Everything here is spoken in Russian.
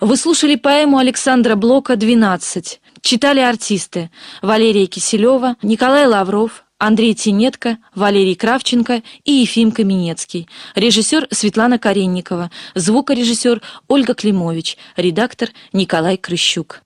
Вы слушали поэму Александра Блока «12». Читали артисты Валерия Киселева, Николай Лавров, Андрей Тинетко, Валерий Кравченко и Ефим Каменецкий. Режиссер Светлана Каренникова, звукорежиссер Ольга Климович, редактор Николай Крыщук.